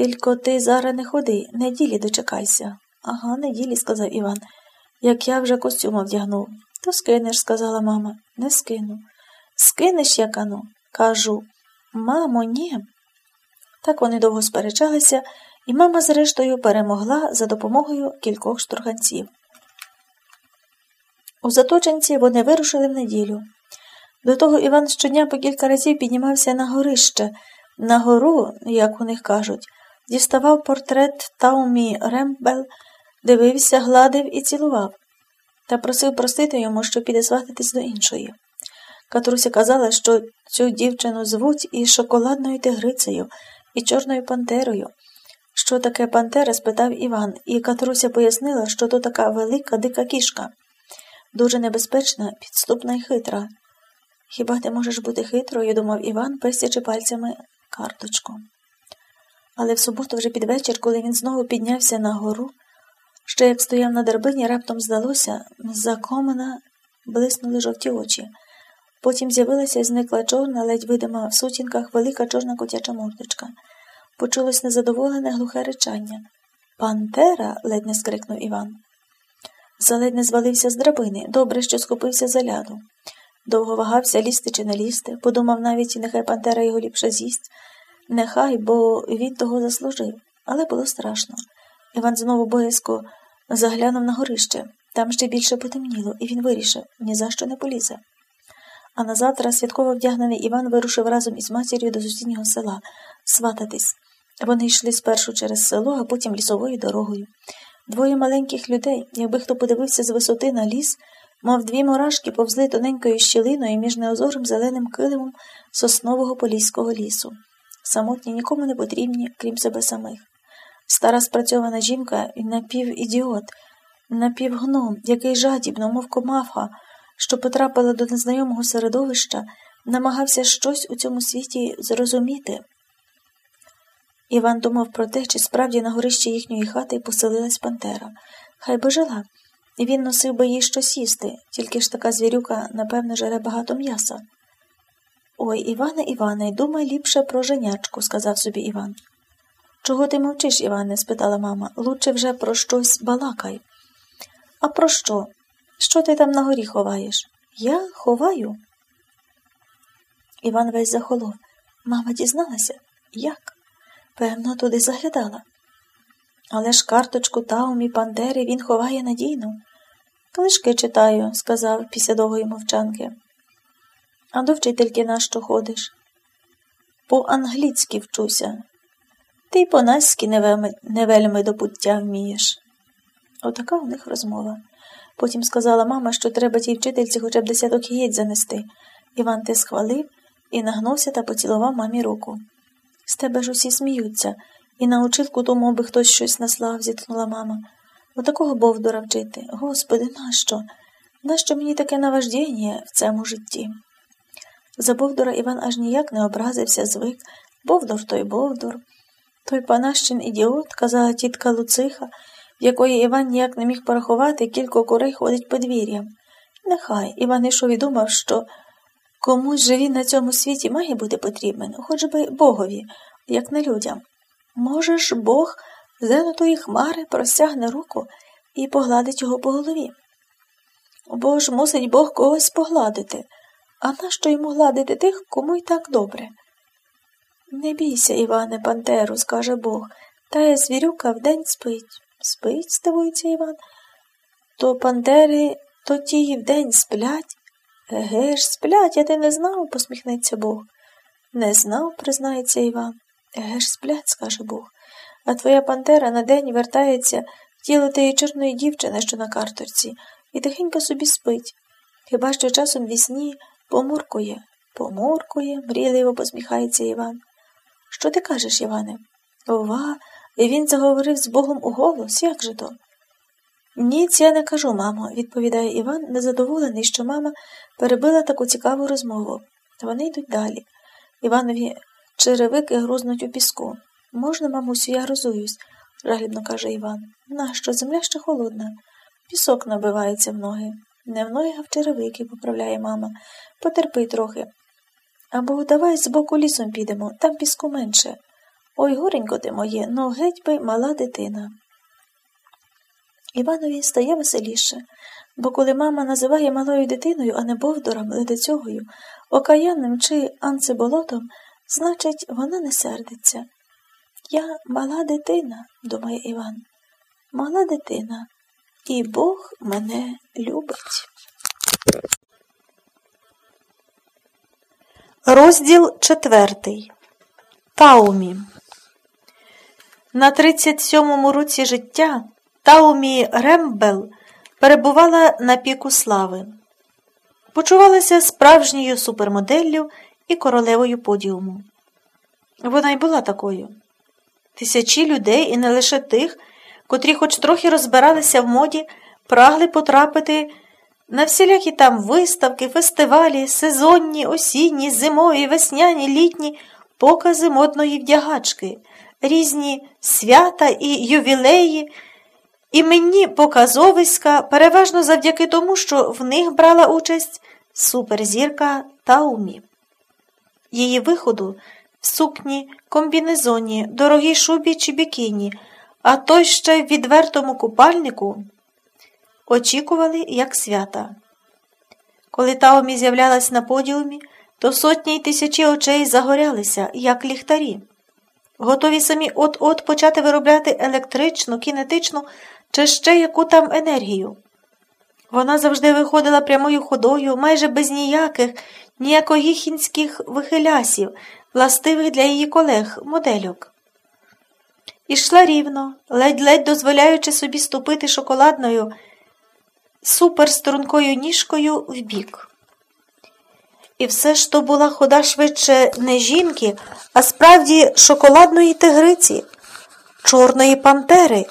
Тільки ти зараз не ходи, неділі дочекайся. Ага, неділі, сказав Іван. Як я вже костюм вдягнув. То скинеш, сказала мама. Не скину. Скинеш, якану? Кажу. Мамо, ні. Так вони довго сперечалися, і мама, зрештою, перемогла за допомогою кількох штурганців. У Заточенці вони вирушили в неділю. До того Іван щодня по кілька разів піднімався на горище, на гору, як у них кажуть, діставав портрет Таумі Рембел, дивився, гладив і цілував, та просив простити йому, що піде свататись до іншої. Катруся казала, що цю дівчину звуть і шоколадною тигрицею, і чорною пантерою. Що таке пантера? спитав Іван, і Катруся пояснила, що то така велика дика кішка, дуже небезпечна, підступна і хитра. Хіба ти можеш бути хитрою, думав Іван, пестячи пальцями карточку. Але в суботу, вже під вечір, коли він знову піднявся на гору, ще як стояв на дербині, раптом здалося, з-за комина блиснули жовті очі. Потім з'явилася і зникла чорна, ледь видима в сутінках велика чорна котяча мордочка. Почулось незадоволене глухе речання. Пантера. ледь не скрикнув Іван. Заледь не звалився з драбини, добре, що схопився за ляду. Довго вагався, лізти чи не лізти, подумав навіть, нехай Пантера його ліпше з'їсть. Нехай, бо він того заслужив, але було страшно. Іван знову боязко заглянув на горище. Там ще більше потемніло, і він вирішив ні за що не полізе. А на святково вдягнений Іван вирушив разом із матір'ю до сусіднього села свататись. Вони йшли спершу через село, а потім лісовою дорогою. Двоє маленьких людей, якби хто подивився з висоти на ліс, мов дві мурашки повзли тоненькою щілиною між неозорим зеленим килимом соснового поліського лісу. Самотні нікому не потрібні, крім себе самих. Стара спрацьована жінка і напівідіот, напівгном, який жадібно, мов комафа, що потрапила до незнайомого середовища, намагався щось у цьому світі зрозуміти. Іван думав про те, чи справді на горищі їхньої хати поселилась Пантера. Хай би жила. Він носив би їй щось їсти, тільки ж така звірюка, напевне, жере багато м'яса. Ой, Іване, Іване, думай ліпше про женячку, сказав собі Іван. Чого ти мовчиш, Іване? спитала мама. Лучше вже про щось балакай. А про що? Що ти там на горі ховаєш? Я ховаю? Іван весь захолов. Мама дізналася? Як? Певно, туди заглядала. Але ж карточку Таумі Пандери він ховає надійно. Книжки читаю, сказав після довгої мовчанки. А до вчительки на що ходиш? По англійськи вчуся. Ти й по наськи не вельми до пуття вмієш. Отака у них розмова. Потім сказала мама, що треба тій вчительці хоча б десяток яєць занести. Іван те схвалив і нагнувся та поцілував мамі руку. З тебе ж усі сміються, і на училку тому би хтось щось наслав, зітхнула мама. Отакого Бовдора вчити. Господи, нащо? Нащо мені таке наваждіння в цьому житті? За Бовдора Іван аж ніяк не образився, звик. Бовдор той Бовдор. Той панащин ідіот, казала тітка Луциха, в якої Іван ніяк не міг порахувати, кілько курей ходить подвір'ям. Нехай Іван ішов і думав, що комусь же він на цьому світі має бути потрібен, хоч би Богові, як не людям. Може ж, Бог зеленої хмари простягне руку і погладить його по голові. Бо ж мусить Бог когось погладити, а нащо йому гладити тих, кому й так добре? Не бійся, Іване, Пантеру, скаже Бог, тая звірюка вдень спить. Спить, здивується Іван. То пантери то ті вдень сплять. Еге ж, сплять, а ти не знав, посміхнеться Бог. Не знав, признається Іван. Еге ж, сплять, скаже Бог. А твоя пантера на день вертається в тіло тієї чорної дівчини, що на карторці, і тихенько собі спить. Хіба що часом вісні помуркує, помуркує, мрійливо посміхається Іван. Що ти кажеш, Іване? Ова, і він заговорив з Богом у голос, як же то? Ніц я не кажу, мамо, відповідає Іван, незадоволений, що мама перебила таку цікаву розмову. Вони йдуть далі. Іванові черевики грузнуть у піску. Можна, мамусю, я розуюсь, жалібно каже Іван. Нащо? Земля ще холодна. Пісок набивається в ноги. Не в ноги, а в черевики, поправляє мама. Потерпи трохи. Або давай з боку лісом підемо, там піску менше. Ой, горенько ти моє, ну геть би мала дитина. Іванові стає веселіше, бо коли мама називає малою дитиною, а не бовдором, ледицьогою, окаянним чи анциболотом, значить, вона не сердиться. Я мала дитина, думає Іван, мала дитина, і Бог мене любить. Розділ четвертий. Таумі. На 37-му році життя Таумі Рембел перебувала на піку слави. Почувалася справжньою супермоделлю і королевою подіуму. Вона й була такою. Тисячі людей, і не лише тих, котрі хоч трохи розбиралися в моді, прагли потрапити на всілякі там виставки, фестивалі, сезонні, осінні, зимові, весняні, літні покази модної вдягачки, різні свята і ювілеї, іменні показовиська, переважно завдяки тому, що в них брала участь суперзірка Таумі. Її виходу в сукні, комбінезоні, дорогій шубі чи бікіні, а той ще в відвертому купальнику очікували як свята. Коли Таумі з'являлась на подіумі, то сотні й тисячі очей загорялися, як ліхтарі, готові самі от-от почати виробляти електричну, кінетичну чи ще яку там енергію. Вона завжди виходила прямою ходою, майже без ніяких, ніякогіхінських вихилясів, властивих для її колег, модельок. Ішла рівно, ледь-ледь дозволяючи собі ступити шоколадною суперстрункою ніжкою вбік. І все ж то була хода швидше не жінки, а справді шоколадної тигриці, чорної пантери,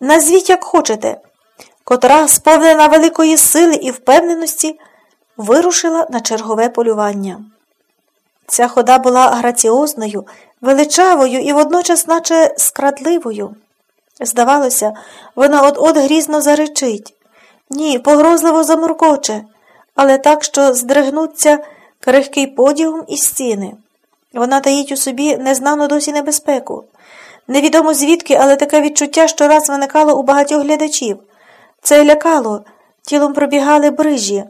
назвіть як хочете, котра, сповнена великої сили і впевненості, вирушила на чергове полювання. Ця хода була граціозною, величавою і водночас, наче скрадливою. Здавалося, вона от-от грізно заречить. Ні, погрозливо замуркоче, але так, що здригнуться крихкий подіум і стіни. Вона таїть у собі незнану досі небезпеку. Невідомо звідки, але таке відчуття щораз виникало у багатьох глядачів. Це лякало, тілом пробігали брижі,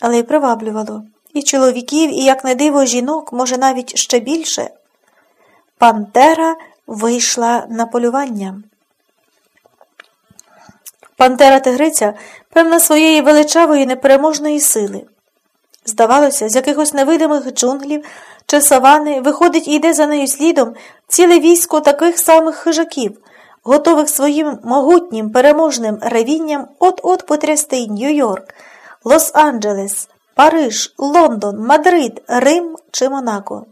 але й приваблювало. І чоловіків, і, як не диво, жінок, може, навіть ще більше. Пантера вийшла на полювання. Пантера тигриця, певна своєї величавої непереможної сили. Здавалося, з якихось невидимих джунглів чи савани виходить і йде за нею слідом ціле військо таких самих хижаків, готових своїм могутнім переможним ревінням от-от потрясти Нью-Йорк, Лос-Анджелес, Париж, Лондон, Мадрид, Рим чи Монако.